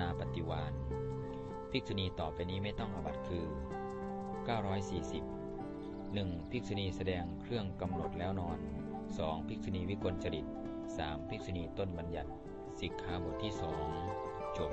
นาปฏิวานภิกษุณีต่อไปนี้ไม่ต้องอบัตคือ 940 1. ภิกษุณีแสดงเครื่องกำหนดแล้วนอน 2. ภิกษุณีวิกลจริต 3. ภิกษุณีต้นบัญญัติสิกขาบทที่สองจบ